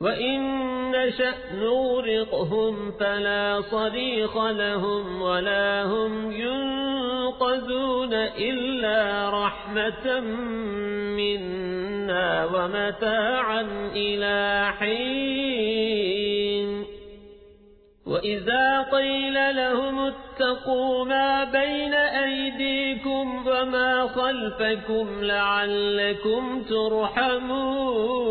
وإن نشأ نورقهم فلا صريخ لهم ولا هم ينقذون إلا رحمة منا ومتاعا إلى حين وإذا قيل لهم اتقوا ما بين أيديكم وما خلفكم لعلكم ترحمون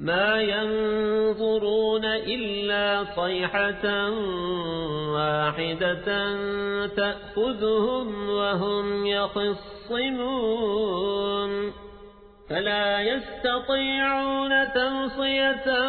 ما ينظرون إلا صيحة واحدة تأخذهم وهم يخصمون. فلا يستطيعون تنصية